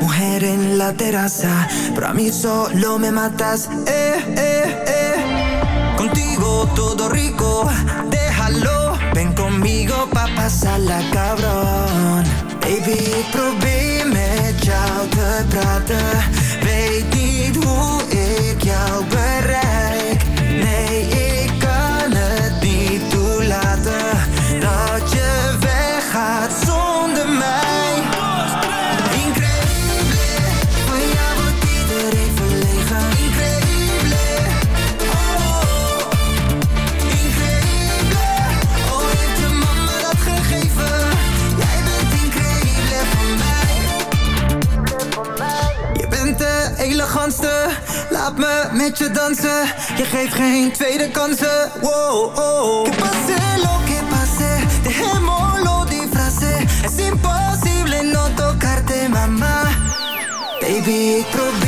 Mujer en la terraza, pero a mí solo me matas, eh, eh, eh. Contigo todo rico, déjalo, ven conmigo pa' pasarla cabrón. Baby, probeer met jou te praten, weet niet hoe ik jou. met je dansen. Je geeft geen tweede kansen. Wow, oh. Que pase lo que pase, dejémoslo disfrace. Es imposible no tocarte, mamá. Baby, probeer.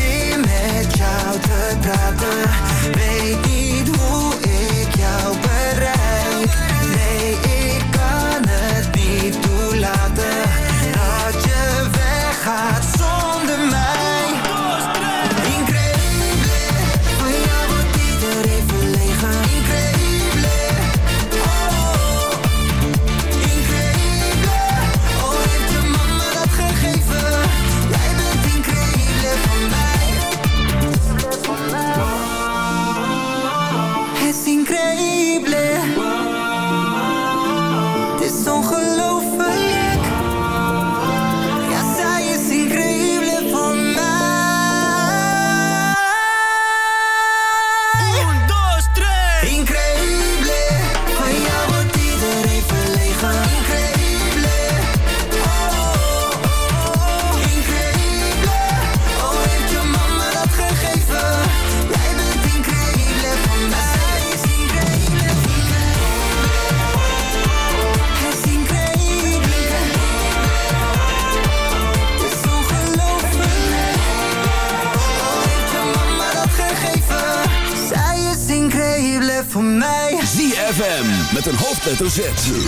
hoofdletter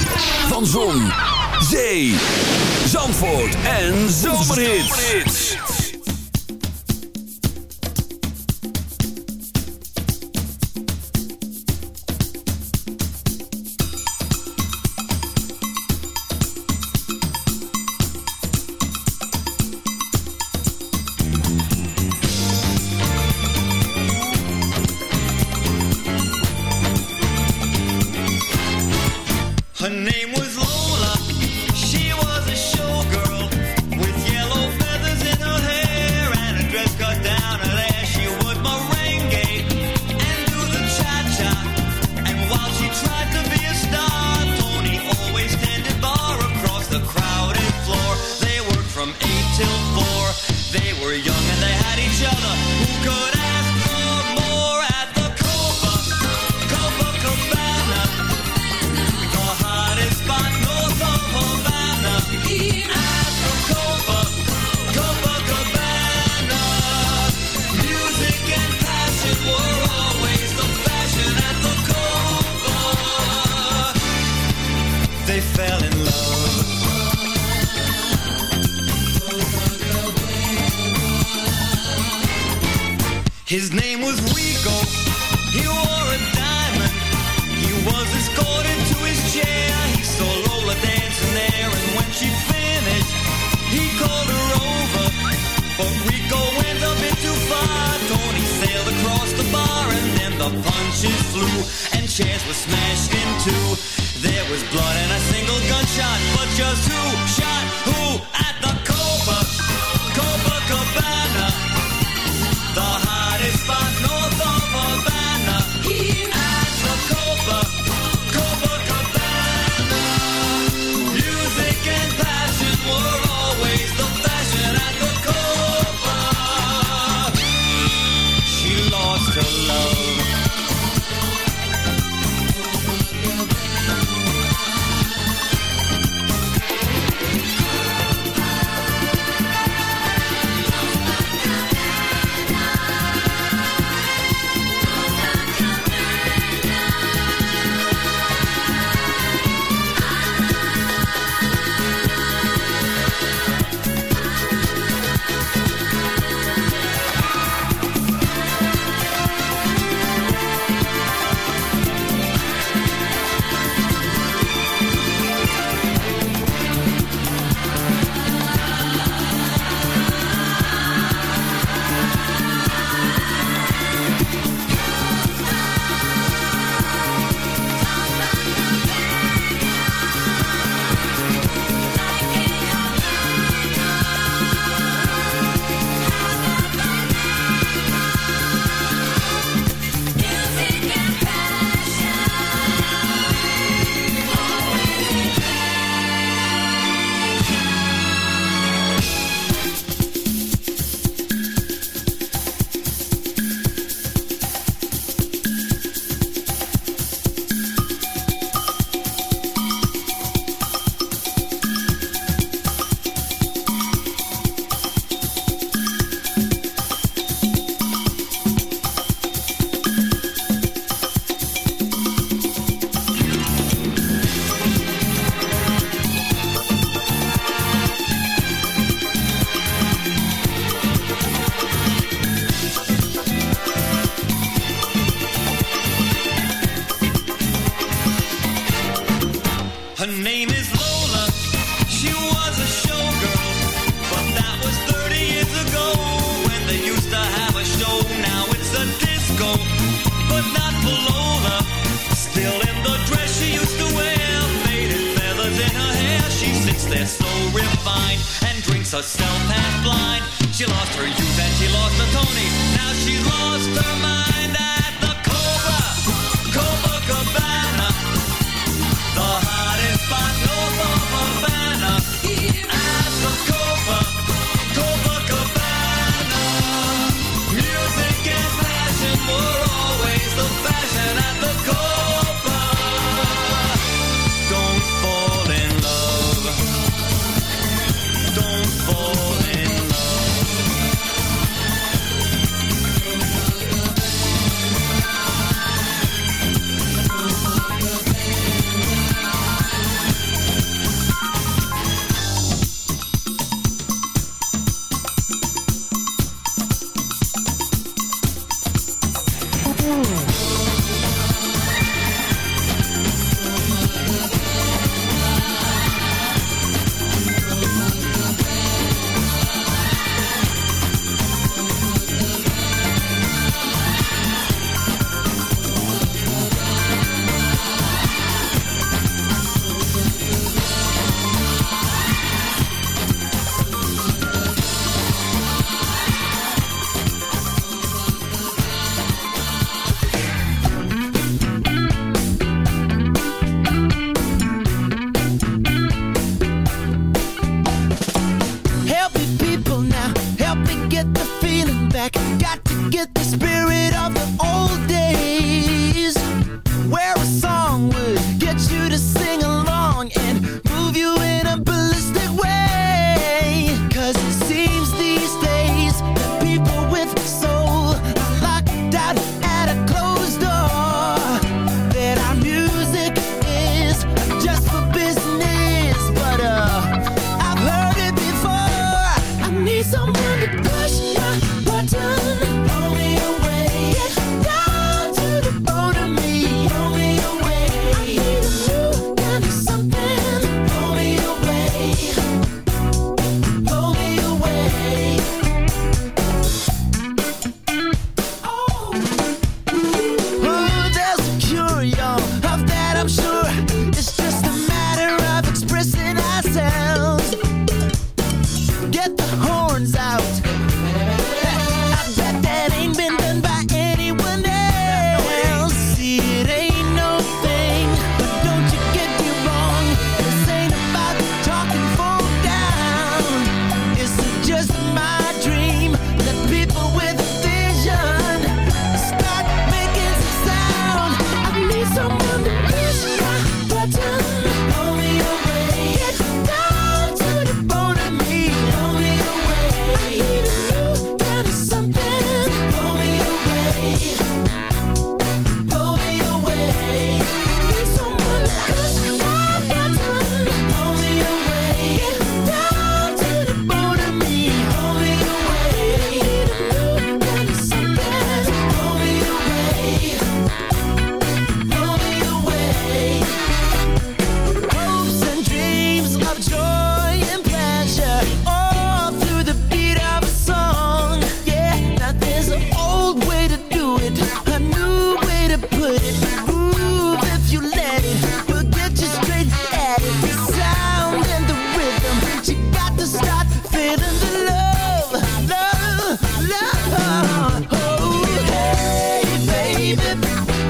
baby.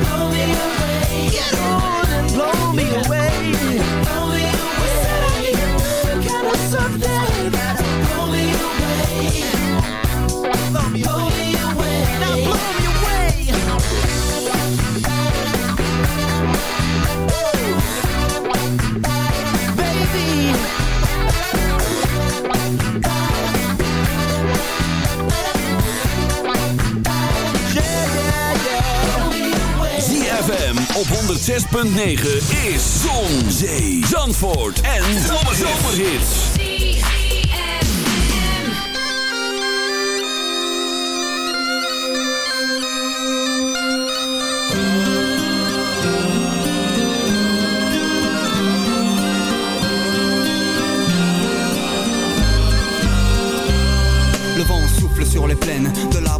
Blow me away. Get op 106.9 is Zon, Zee, Zandvoort en Zomerhits. Le vent souffle sur les plaines de la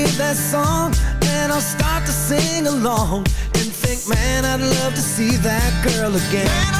Hear that song and I'll start to sing along And think, man, I'd love to see that girl again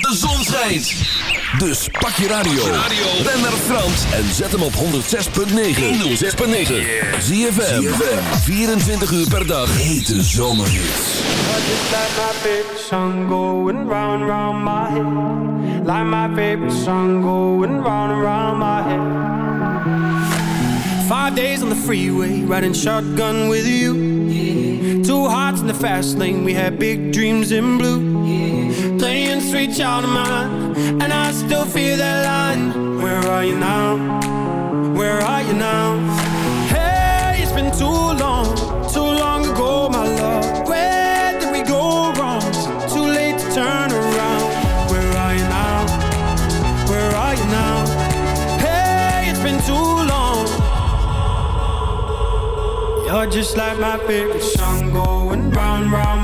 de zon schijnt. Dus pak je radio. Ben naar Frans en zet hem op 106.9. 106.9. ZFM. 24 uur per dag. Hete zomerhits. Like my favorite song going round and round my head. Five days on the freeway, riding shotgun with you. Two hearts in the fast lane, we had big dreams in blue. Playing sweet child of mine, and I still feel that line. Where are you now? Where are you now? Hey, it's been too long, too long ago, my love. Where did we go wrong? Too late to turn around. Where are you now? Where are you now? Hey, it's been too long. You're just like my favorite song going round, round.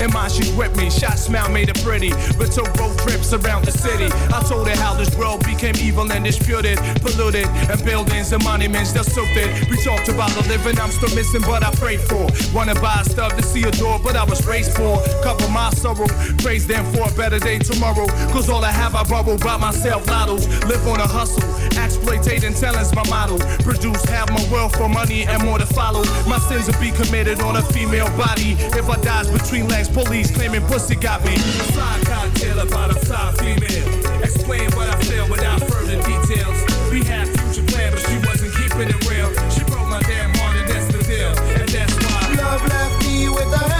In mind, she's with me. Shot smile made her pretty, but took both trips around the city. I told her how this world became evil and disputed, polluted, and buildings and monuments they're silted. We talked about the living I'm still missing, but I prayed for. Wanna buy stuff to see a door, but I was raised for. Cover my sorrow, praise them for a better day tomorrow. Cause all I have I borrow by myself, lottos. Live on a hustle, exploitating talent's my model. Produce half my wealth for money and more to follow. My sins will be committed on a female body. If I dies between legs, police claiming pussy got me. Fly cocktail about a fly female. Explain what I feel without further details. We had future plans, but she wasn't keeping it real. She broke my damn heart, and that's the deal. And that's why Love left me with a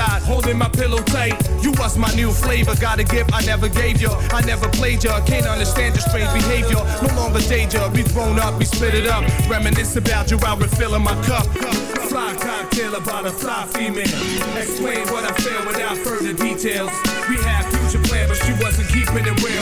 holding my pillow tight. You was my new flavor, got a gift I never gave you. I never played you, can't understand your strange behavior. No longer danger, we grown up, we split it up. Reminisce about you while refilling my cup. Fly cocktail about a fly female. Explain what I feel without further details. We had future plans, but she wasn't keeping it real.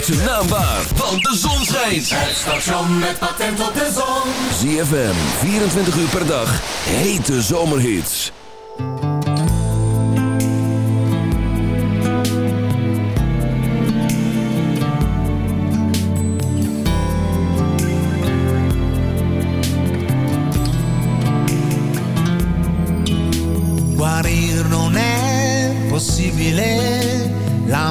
Maakt zijn naam waar, want de zon schijnt. Het station met patent op de zon. ZFM, 24 uur per dag, hete zomerhits. Guarir non è possibile la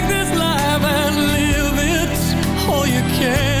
All